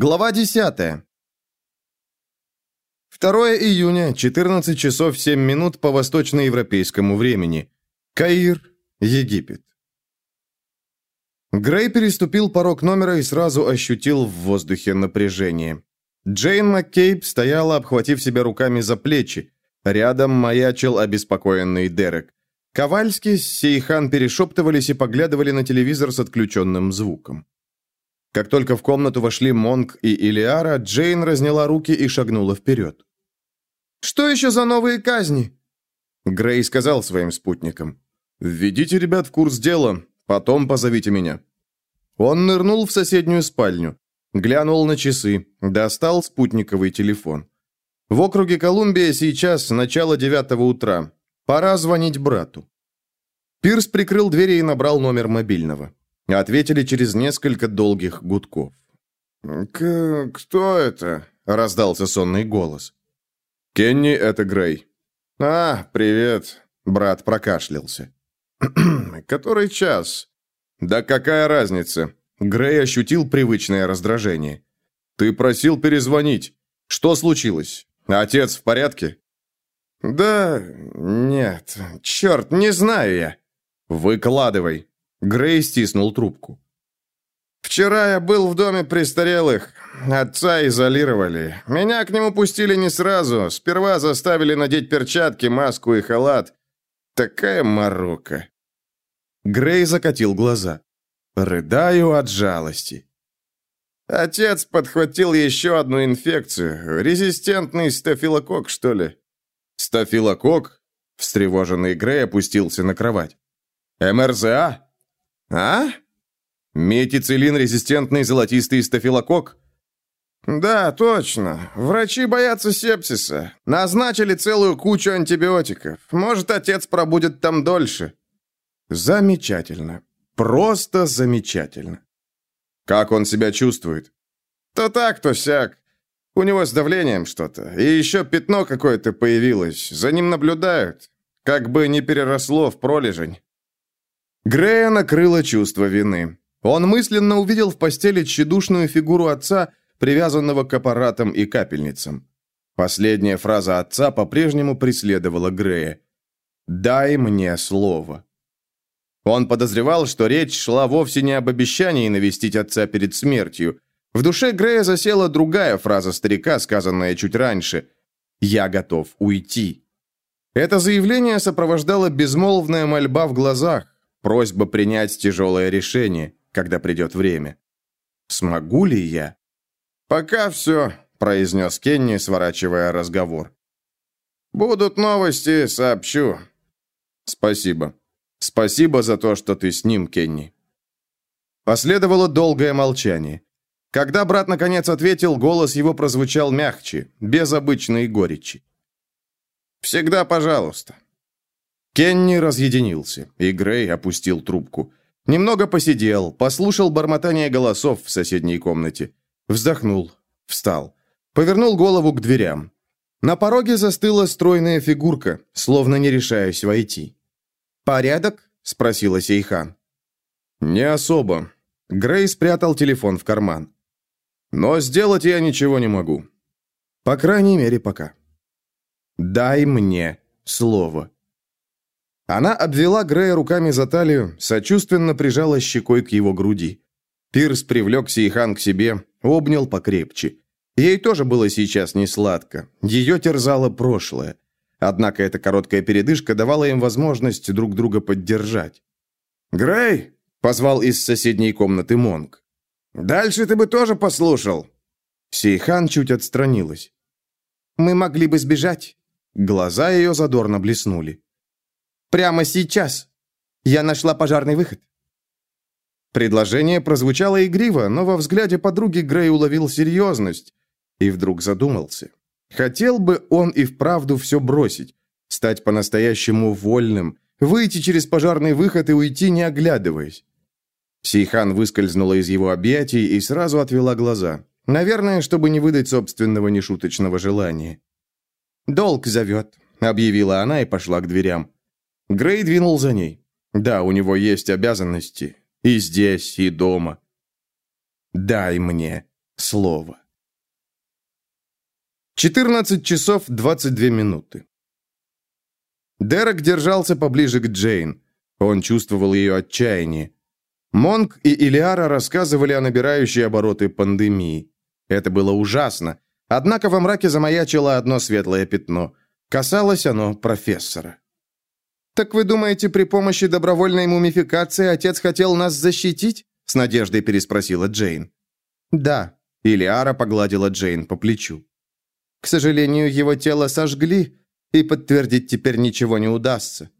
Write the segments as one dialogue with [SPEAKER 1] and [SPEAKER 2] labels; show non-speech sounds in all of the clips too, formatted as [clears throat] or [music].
[SPEAKER 1] Глава 10. 2 июня, 14 часов 7 минут по восточноевропейскому времени. Каир, Египет. Грей переступил порог номера и сразу ощутил в воздухе напряжение. Джейн Маккейб стояла, обхватив себя руками за плечи. Рядом маячил обеспокоенный Дерек. Ковальский с Сейхан перешептывались и поглядывали на телевизор с отключенным звуком. Как только в комнату вошли Монг и Илиара, Джейн разняла руки и шагнула вперед.
[SPEAKER 2] «Что еще за новые казни?»
[SPEAKER 1] Грей сказал своим спутникам. «Введите ребят в курс дела, потом позовите меня». Он нырнул в соседнюю спальню, глянул на часы, достал спутниковый телефон. В округе Колумбия сейчас начало девятого утра. Пора звонить брату. Пирс прикрыл двери и набрал номер мобильного. Ответили через несколько долгих гудков.
[SPEAKER 3] К «Кто это?» — раздался сонный голос.
[SPEAKER 1] «Кенни, это Грей».
[SPEAKER 3] «А, привет», — брат прокашлялся. [clears throat]
[SPEAKER 1] «Который час?» «Да какая разница?» Грей ощутил привычное раздражение. «Ты просил перезвонить. Что случилось? Отец в порядке?»
[SPEAKER 3] «Да... нет. Черт, не знаю я».
[SPEAKER 1] «Выкладывай». Грей стиснул трубку.
[SPEAKER 3] «Вчера я был в доме престарелых. Отца изолировали. Меня к нему пустили не сразу. Сперва заставили надеть перчатки, маску и халат. Такая морока».
[SPEAKER 1] Грей закатил глаза. «Рыдаю от жалости».
[SPEAKER 3] Отец подхватил еще одну инфекцию. Резистентный стафилококк, что ли?
[SPEAKER 1] Стафилококк? Встревоженный Грей опустился на кровать. МРЗА?
[SPEAKER 3] «А?»
[SPEAKER 1] «Метицилин-резистентный золотистый стафилококк?»
[SPEAKER 3] «Да, точно. Врачи боятся сепсиса. Назначили целую кучу антибиотиков. Может, отец пробудет там дольше».
[SPEAKER 1] «Замечательно. Просто замечательно. Как он себя чувствует?»
[SPEAKER 3] «То так, то сяк. У него с давлением что-то. И еще пятно какое-то появилось. За ним наблюдают. Как бы не переросло в пролежень».
[SPEAKER 1] Грея накрыло чувство вины. Он мысленно увидел в постели тщедушную фигуру отца, привязанного к аппаратам и капельницам. Последняя фраза отца по-прежнему преследовала Грея. «Дай мне слово». Он подозревал, что речь шла вовсе не об обещании навестить отца перед смертью. В душе Грея засела другая фраза старика, сказанная чуть раньше. «Я готов уйти». Это заявление сопровождало безмолвная мольба в глазах, Просьба принять тяжелое решение, когда придет время. Смогу ли я?
[SPEAKER 3] «Пока все», — произнес Кенни, сворачивая разговор. «Будут новости, сообщу».
[SPEAKER 1] «Спасибо. Спасибо за то, что ты с ним, Кенни». Последовало долгое молчание. Когда брат наконец ответил, голос его прозвучал мягче, без обычной горечи.
[SPEAKER 3] «Всегда пожалуйста».
[SPEAKER 1] Кенни разъединился, и Грей опустил трубку. Немного посидел, послушал бормотание голосов в соседней комнате. Вздохнул, встал, повернул голову к дверям. На пороге застыла стройная фигурка, словно не решаясь войти. «Порядок?» — спросила Сейхан. «Не особо». Грей спрятал телефон в карман. «Но сделать я ничего не могу. По крайней мере, пока. Дай мне слово». Она обвела Грея руками за талию, сочувственно прижала щекой к его груди. Пирс привлек Сейхан к себе, обнял покрепче. Ей тоже было сейчас не сладко. Ее терзало прошлое. Однако эта короткая передышка давала им возможность друг друга поддержать.
[SPEAKER 3] «Грей!» — позвал из соседней комнаты Монг. «Дальше ты бы тоже послушал!»
[SPEAKER 1] Сейхан чуть отстранилась.
[SPEAKER 2] «Мы могли бы сбежать».
[SPEAKER 1] Глаза ее задорно блеснули.
[SPEAKER 2] Прямо сейчас. Я нашла пожарный выход».
[SPEAKER 1] Предложение прозвучало игриво, но во взгляде подруги Грей уловил серьезность и вдруг задумался. Хотел бы он и вправду все бросить, стать по-настоящему вольным, выйти через пожарный выход и уйти, не оглядываясь. Сейхан выскользнула из его объятий и сразу отвела глаза. Наверное, чтобы не выдать собственного нешуточного желания.
[SPEAKER 2] «Долг зовет», — объявила она и пошла к дверям.
[SPEAKER 1] Грей двинул за ней. Да, у него есть обязанности. И здесь, и дома. «Дай мне слово. 14 часов 22 минуты. Дерек держался поближе к Джейн. Он чувствовал ее отчаяние. Монк и Илиара рассказывали о набирающей обороты пандемии. Это было ужасно. Однако во мраке замаячило одно светлое пятно. Касалось оно профессора. «Так вы думаете, при помощи добровольной мумификации отец хотел нас защитить?» С надеждой переспросила Джейн. «Да», — Илиара погладила Джейн по плечу. «К сожалению, его тело сожгли, и подтвердить теперь ничего не удастся».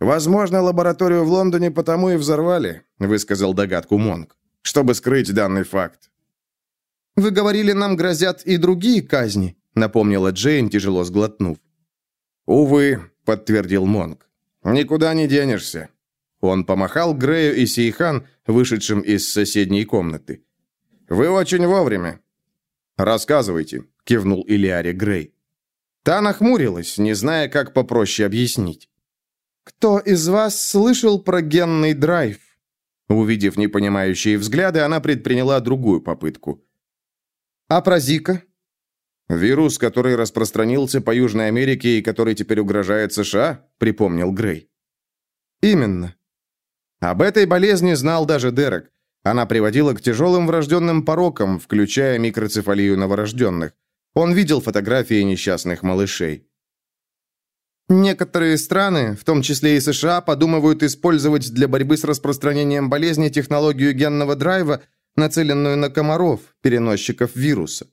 [SPEAKER 3] «Возможно, лабораторию в Лондоне потому и взорвали», — высказал догадку Монг, «чтобы скрыть данный факт».
[SPEAKER 1] «Вы говорили, нам грозят и другие казни», — напомнила Джейн, тяжело сглотнув.
[SPEAKER 3] «Увы», — подтвердил Монг, «никуда не денешься».
[SPEAKER 1] Он помахал Грею и Сейхан, вышедшим из соседней комнаты.
[SPEAKER 3] «Вы очень вовремя».
[SPEAKER 1] «Рассказывайте», — кивнул Илиаре Грей. Та нахмурилась, не зная, как попроще объяснить. «Кто из вас слышал про генный драйв?» Увидев непонимающие взгляды, она предприняла другую попытку. «А про Зика?»
[SPEAKER 3] «Вирус, который распространился по Южной Америке и который теперь угрожает США?» — припомнил Грей.
[SPEAKER 1] «Именно. Об этой болезни знал даже Дерек. Она приводила к тяжелым врожденным порокам, включая микроцефалию новорожденных. Он видел фотографии несчастных малышей. Некоторые страны, в том числе и США, подумывают использовать для борьбы с распространением болезни технологию генного драйва, нацеленную на комаров, переносчиков вируса.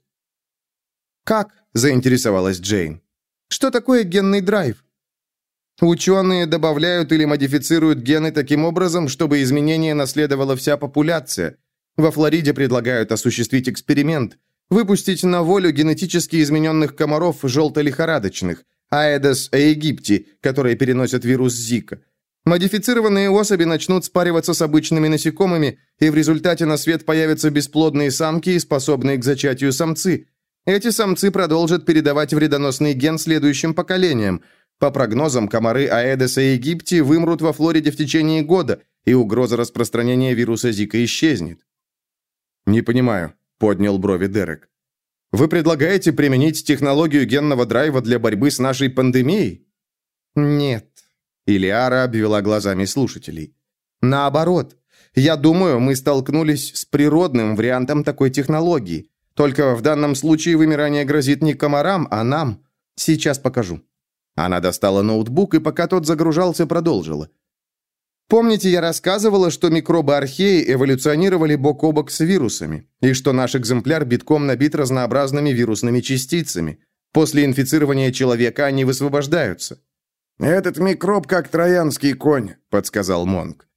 [SPEAKER 1] «Как?» – заинтересовалась Джейн. «Что такое генный драйв?» Ученые добавляют или модифицируют гены таким образом, чтобы изменение наследовала вся популяция. Во Флориде предлагают осуществить эксперимент – выпустить на волю генетически измененных комаров желто-лихорадочных – Аэдес аegypti, которые переносят вирус Зика. Модифицированные особи начнут спариваться с обычными насекомыми, и в результате на свет появятся бесплодные самки способные к зачатию самцы. Эти самцы продолжат передавать вредоносный ген следующим поколениям. По прогнозам, комары Аэдес аegypti вымрут во Флориде в течение года, и угроза распространения вируса Зика исчезнет. «Не понимаю», — поднял брови Дерек. Вы предлагаете применить технологию генного драйва для борьбы с нашей пандемией? Нет. Илиара обвела глазами слушателей. Наоборот. Я думаю, мы столкнулись с природным вариантом такой технологии. Только в данном случае вымирание грозит не комарам, а нам. Сейчас покажу. Она достала ноутбук и пока тот загружался, продолжила. Помните, я рассказывала, что микробы археи эволюционировали бок о бок с вирусами, и что наш экземпляр битком набит разнообразными вирусными частицами. После инфицирования человека они высвобождаются.
[SPEAKER 3] «Этот микроб как троянский конь», — подсказал Монг.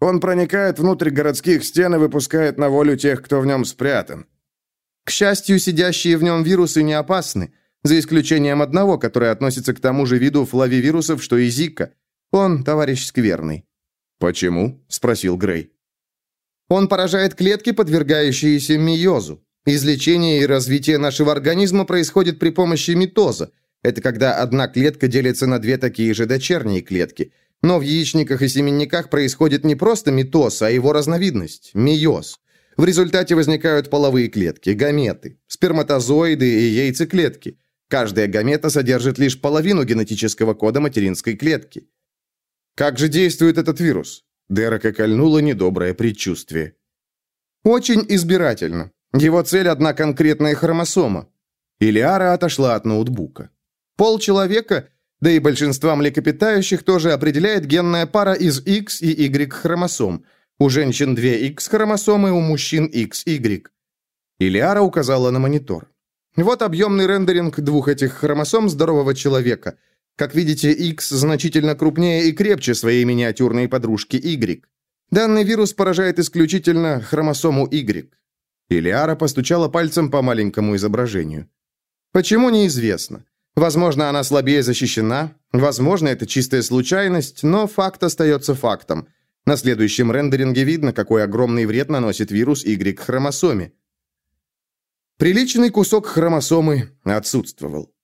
[SPEAKER 3] «Он проникает внутрь городских стен и выпускает на волю тех, кто в нем спрятан».
[SPEAKER 1] К счастью, сидящие в нем вирусы не опасны, за исключением одного, который относится к тому же виду флавивирусов, что и Зика. Он товарищ скверный.
[SPEAKER 3] «Почему?» – спросил Грей.
[SPEAKER 1] «Он поражает клетки, подвергающиеся миозу. Излечение и развитие нашего организма происходит при помощи митоза. Это когда одна клетка делится на две такие же дочерние клетки. Но в яичниках и семенниках происходит не просто митоз, а его разновидность – миоз. В результате возникают половые клетки, гаметы, сперматозоиды и яйцеклетки. Каждая гамета содержит лишь половину генетического кода материнской клетки. Как же действует этот вирус? Дерека кольнуло недоброе предчувствие. Очень избирательно. Его цель – одна конкретная хромосома. Илиара отошла от ноутбука. Пол человека, да и большинства млекопитающих тоже определяет генная пара из X и Y хромосом. У женщин две X хромосомы, у мужчин XY. Илиара указала на монитор. Вот объемный рендеринг двух этих хромосом здорового человека – как видите, X значительно крупнее и крепче своей миниатюрной подружки Y. Данный вирус поражает исключительно хромосому Y. Илиара постучала пальцем по маленькому изображению. Почему неизвестно. Возможно, она слабее защищена, возможно, это чистая случайность, но факт остается фактом. На следующем рендеринге видно, какой огромный вред наносит вирус Y-хромосоме. Приличный кусок хромосомы отсутствовал.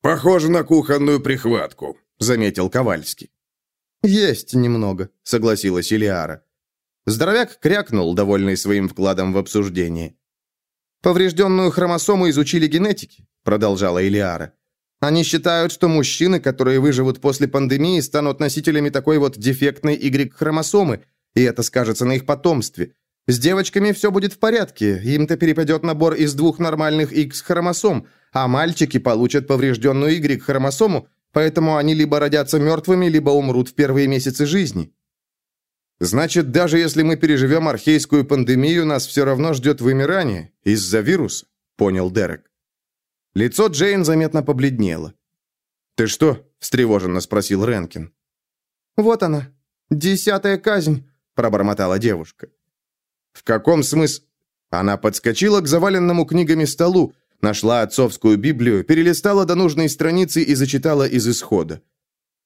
[SPEAKER 3] «Похоже на кухонную прихватку», — заметил Ковальский.
[SPEAKER 1] «Есть немного», — согласилась Илиара. Здоровяк крякнул, довольный своим вкладом в обсуждение.
[SPEAKER 2] Поврежденную хромосому изучили генетики, продолжала Илиара. Они считают, что мужчины, которые выживут после пандемии, станут носителями такой вот дефектной Y-хромосомы, и это скажется на их потомстве. С девочками все будет в порядке, им-то перепадет набор из двух нормальных X-хромосом, а мальчики получат поврежденную Y-хромосому, поэтому они либо родятся мертвыми, либо умрут в первые месяцы жизни.
[SPEAKER 1] Значит, даже если мы переживем архейскую пандемию, нас все равно ждет вымирание из-за вируса, понял Дерек. Лицо Джейн заметно побледнело. «Ты что?» – встревоженно спросил Ренкин.
[SPEAKER 2] «Вот она, десятая казнь», – пробормотала девушка.
[SPEAKER 1] «В каком смысле?» Она подскочила к заваленному книгами столу, нашла отцовскую Библию, перелистала до нужной страницы и зачитала из исхода.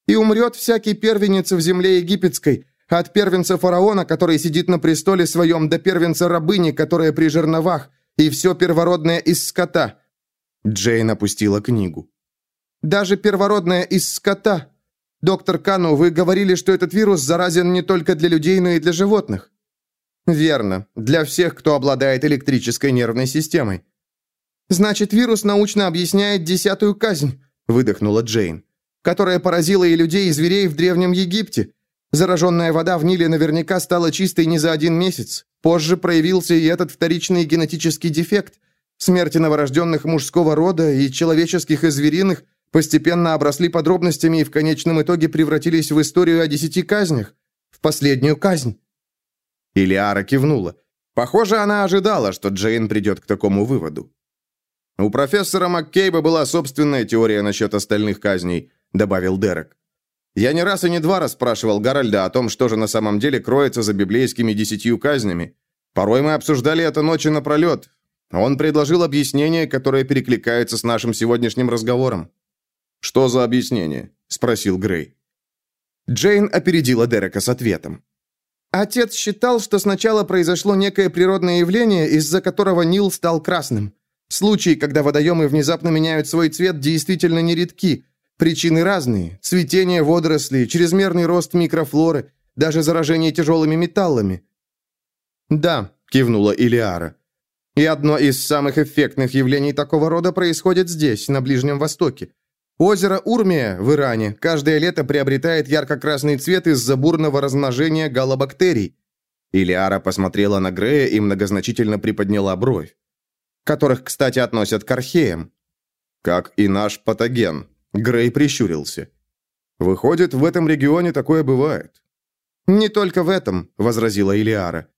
[SPEAKER 2] «И умрет всякий первенец в земле египетской, от первенца фараона, который сидит на престоле своем, до первенца рабыни, которая при жерновах, и все первородное из скота».
[SPEAKER 1] Джейн опустила книгу.
[SPEAKER 2] «Даже первородное из скота. Доктор Кану, вы говорили, что этот вирус заразен не только для людей, но и для животных». «Верно. Для всех, кто обладает электрической нервной системой». «Значит, вирус научно объясняет десятую казнь», — выдохнула Джейн, «которая поразила и людей, и зверей в Древнем Египте. Зараженная вода в Ниле наверняка стала чистой не за один месяц. Позже проявился и этот вторичный генетический дефект. Смерти новорожденных мужского рода и человеческих и звериных постепенно обросли подробностями и в конечном итоге превратились в историю о десяти казнях. В последнюю казнь.
[SPEAKER 1] Илиара кивнула. Похоже, она ожидала, что Джейн придет к такому выводу. «У профессора Маккейба была собственная теория насчет остальных казней», добавил Дерек. Я не раз и не два раз спрашивал Гарольда о том, что же на самом деле кроется за библейскими десятью казнями. Порой мы обсуждали это ночи напролет. Он предложил объяснение, которое перекликается с нашим сегодняшним разговором. «Что за объяснение?» – спросил Грей.
[SPEAKER 2] Джейн опередила Дерека с ответом. Отец считал, что сначала произошло некое природное явление, из-за которого Нил стал красным. Случаи, когда водоемы внезапно меняют свой цвет, действительно нередки – Причины разные. Цветение водорослей, чрезмерный рост микрофлоры, даже заражение тяжелыми металлами. «Да», – кивнула Илиара. «И одно из самых эффектных явлений такого рода происходит здесь, на Ближнем Востоке. Озеро Урмия в Иране каждое лето приобретает ярко-красный цвет из-за бурного размножения галобактерий».
[SPEAKER 1] Илиара посмотрела на Грея и многозначительно приподняла бровь.
[SPEAKER 2] «Которых, кстати, относят к археям».
[SPEAKER 1] «Как и наш патоген», Грей прищурился. «Выходит, в этом регионе такое бывает».
[SPEAKER 2] «Не только в этом», — возразила Илиара.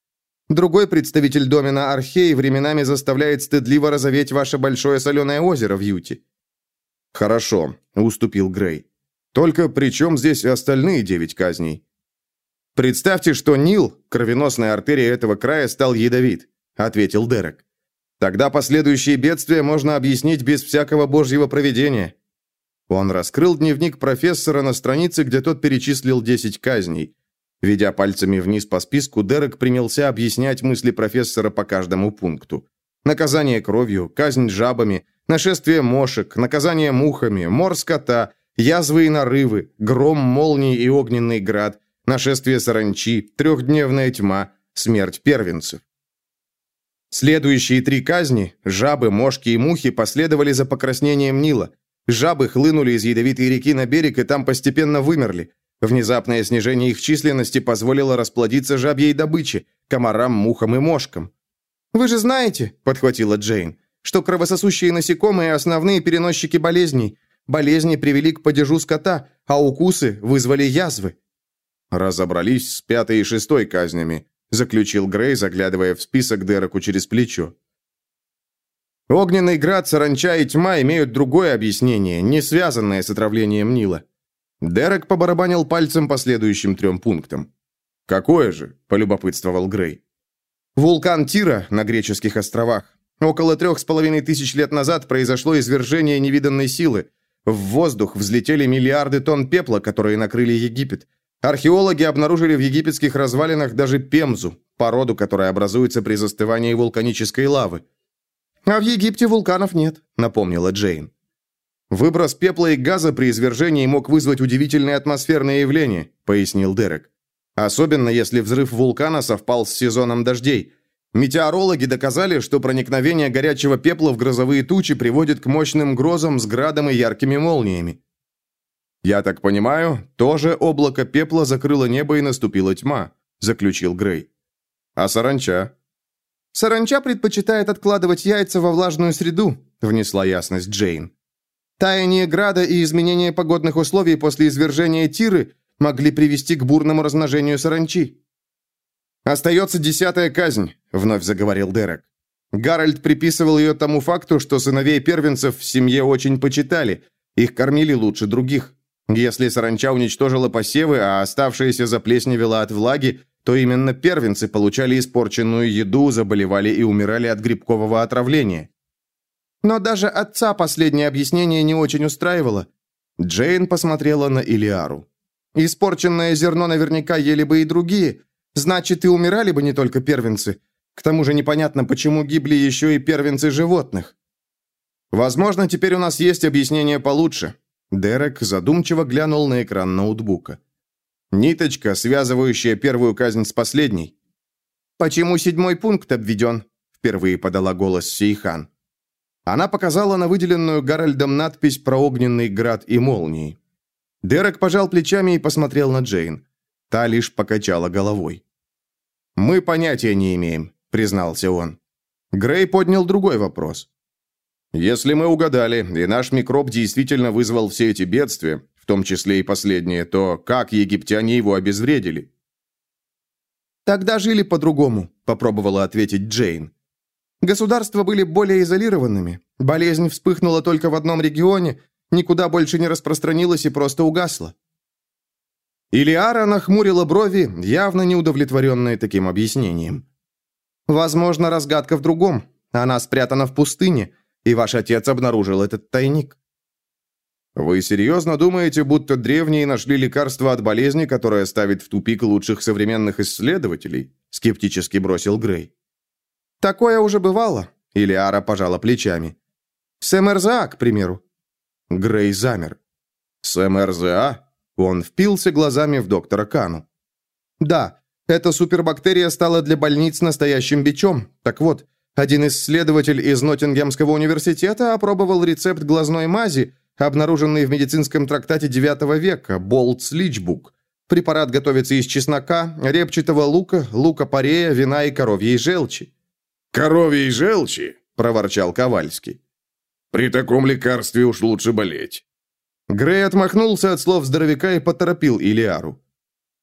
[SPEAKER 2] «Другой представитель домена Архей временами заставляет стыдливо разоветь ваше большое соленое озеро в Юте».
[SPEAKER 1] «Хорошо», — уступил Грей. «Только при чем здесь остальные девять казней?» «Представьте, что Нил, кровеносная артерия этого края, стал ядовит», — ответил Дерек. «Тогда последующие бедствия можно объяснить без всякого божьего проведения. Он раскрыл дневник профессора на странице, где тот перечислил 10 казней. Ведя пальцами вниз по списку, Дерек принялся объяснять мысли профессора по каждому пункту. Наказание кровью, казнь жабами, нашествие мошек, наказание мухами, мор скота, язвы и нарывы, гром, молнии и огненный град, нашествие саранчи, трехдневная тьма, смерть первенцев. Следующие три казни, жабы, мошки и мухи, последовали за покраснением Нила – Жабы хлынули из ядовитой реки на берег и там постепенно вымерли. Внезапное снижение их численности позволило расплодиться жабьей добыче, комарам, мухам и мошкам.
[SPEAKER 2] «Вы же знаете», — подхватила Джейн, «что кровососущие насекомые – основные переносчики болезней. Болезни привели к падежу скота, а укусы вызвали язвы».
[SPEAKER 1] «Разобрались с пятой и шестой казнями», — заключил Грей, заглядывая в список Дереку через плечо. Огненный град, саранча и тьма имеют другое объяснение, не связанное с отравлением Нила. Дерек побарабанил пальцем по следующим трем пунктам. «Какое же?» – полюбопытствовал Грей.
[SPEAKER 2] «Вулкан Тира на греческих островах. Около трех с половиной тысяч лет назад произошло извержение невиданной силы. В воздух взлетели миллиарды тонн пепла, которые накрыли Египет. Археологи обнаружили в египетских развалинах даже пемзу, породу, которая образуется при застывании вулканической лавы. «А в Египте вулканов нет», — напомнила Джейн.
[SPEAKER 1] «Выброс пепла и газа при извержении мог вызвать удивительные атмосферные явления», — пояснил Дерек. «Особенно, если взрыв вулкана совпал с сезоном дождей. Метеорологи доказали, что проникновение горячего пепла в грозовые тучи приводит к мощным грозам с градом и яркими молниями. «Я так понимаю, тоже облако пепла закрыло небо и наступила тьма», — заключил Грей. «А саранча?»
[SPEAKER 2] «Саранча предпочитает откладывать яйца во влажную среду», — внесла ясность Джейн. «Таяние града и изменение погодных условий после извержения Тиры могли привести к бурному размножению саранчи».
[SPEAKER 1] «Остается десятая казнь», — вновь заговорил Дерек. Гарольд приписывал ее тому факту, что сыновей первенцев в семье очень почитали, их кормили лучше других. Если саранча уничтожила посевы, а оставшиеся заплесневела от влаги, то именно первенцы получали испорченную еду, заболевали и умирали от грибкового отравления.
[SPEAKER 2] Но даже отца последнее объяснение не очень устраивало.
[SPEAKER 1] Джейн посмотрела на Илиару.
[SPEAKER 2] «Испорченное зерно наверняка ели бы и другие. Значит, и умирали бы не только первенцы. К тому же непонятно, почему гибли еще и первенцы животных».
[SPEAKER 1] «Возможно, теперь у нас есть объяснение получше». Дерек задумчиво глянул на экран ноутбука. Ниточка, связывающая первую казнь с последней.
[SPEAKER 2] «Почему седьмой пункт обведен?»
[SPEAKER 1] Впервые подала голос Сейхан. Она показала на выделенную Гарольдом надпись про огненный град и молнии. Дерек пожал плечами и посмотрел на Джейн. Та лишь покачала головой. «Мы понятия не имеем», — признался он. Грей поднял другой вопрос. «Если мы угадали, и наш микроб действительно вызвал все эти бедствия, в том числе и последнее, то как египтяне его обезвредили?
[SPEAKER 2] «Тогда жили по-другому», — попробовала ответить Джейн. «Государства были более изолированными. Болезнь вспыхнула только в одном регионе, никуда больше не распространилась и просто угасла».
[SPEAKER 1] Илиара нахмурила брови, явно неудовлетворенная таким объяснением.
[SPEAKER 2] «Возможно, разгадка в другом. Она спрятана в пустыне, и ваш отец обнаружил этот тайник».
[SPEAKER 1] «Вы серьезно думаете, будто древние нашли лекарство от болезни, которое ставит в тупик лучших современных исследователей?» скептически бросил Грей.
[SPEAKER 2] «Такое уже бывало», — Илиара пожала плечами. «С МРЗА, к примеру».
[SPEAKER 1] Грей замер. «С МРЗА?» Он впился глазами в доктора Кану.
[SPEAKER 2] «Да, эта супербактерия стала для больниц настоящим бичом. Так вот, один исследователь из Ноттингемского университета опробовал рецепт глазной мази, обнаруженный в медицинском трактате IX века Болтс Личбук. Препарат готовится из чеснока, репчатого лука, лука-порея, вина и коровьей желчи.
[SPEAKER 3] «Коровьей желчи?» – проворчал Ковальский. «При таком лекарстве уж лучше болеть».
[SPEAKER 1] Грей отмахнулся от слов здоровяка и поторопил Илиару.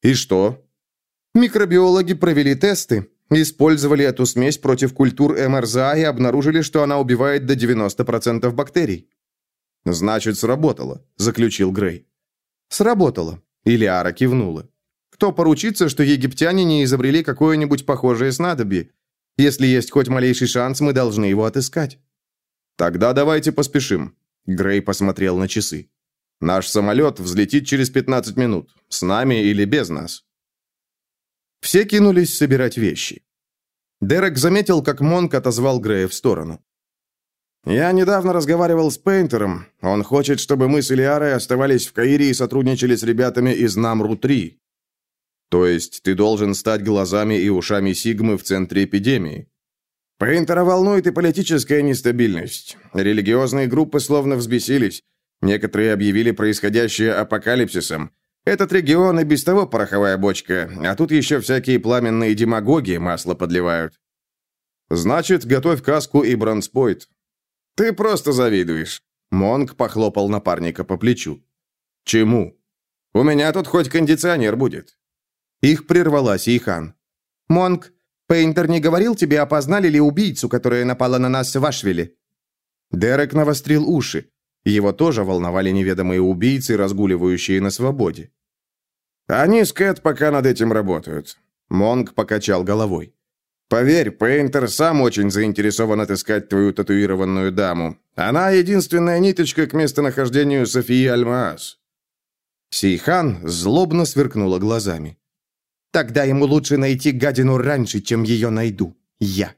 [SPEAKER 1] «И что?»
[SPEAKER 2] Микробиологи провели тесты, использовали эту смесь против культур МРЗА и обнаружили, что она убивает до 90% бактерий.
[SPEAKER 1] «Значит, сработало», — заключил Грей.
[SPEAKER 2] «Сработало», — Илиара кивнула. «Кто поручится, что египтяне не изобрели какое-нибудь похожее снадобье? Если есть хоть малейший шанс, мы должны его отыскать».
[SPEAKER 1] «Тогда давайте поспешим», — Грей посмотрел на часы. «Наш самолет взлетит через 15 минут. С нами или без нас?» Все кинулись собирать вещи. Дерек заметил, как Монк отозвал Грея в сторону. «Я недавно разговаривал с Пейнтером. Он хочет, чтобы мы с Илиарой оставались в Каире и сотрудничали с ребятами из Намру-3. То есть ты должен стать глазами и ушами Сигмы в центре эпидемии?» Пейнтера волнует и политическая нестабильность. Религиозные группы словно взбесились. Некоторые объявили происходящее апокалипсисом. Этот регион и без того пороховая бочка, а тут еще всякие пламенные демагоги масло подливают. Значит, готовь каску и бронспойт. «Ты просто завидуешь». Монг похлопал напарника по плечу. «Чему?» «У меня тут хоть кондиционер будет».
[SPEAKER 2] Их прервала Сейхан. «Монг, Пейнтер не говорил тебе, опознали ли убийцу, которая напала на нас в Ашвиле?»
[SPEAKER 1] Дерек навострил уши. Его тоже волновали неведомые убийцы, разгуливающие на свободе. «Они с Кэт пока над этим работают». Монг покачал головой. Поверь, Пейнтер сам очень заинтересован отыскать твою татуированную даму. Она единственная ниточка к местонахождению Софии Альмаас». Сейхан злобно сверкнула глазами.
[SPEAKER 2] «Тогда ему лучше найти гадину раньше, чем ее найду. Я».